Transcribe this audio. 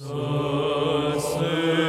So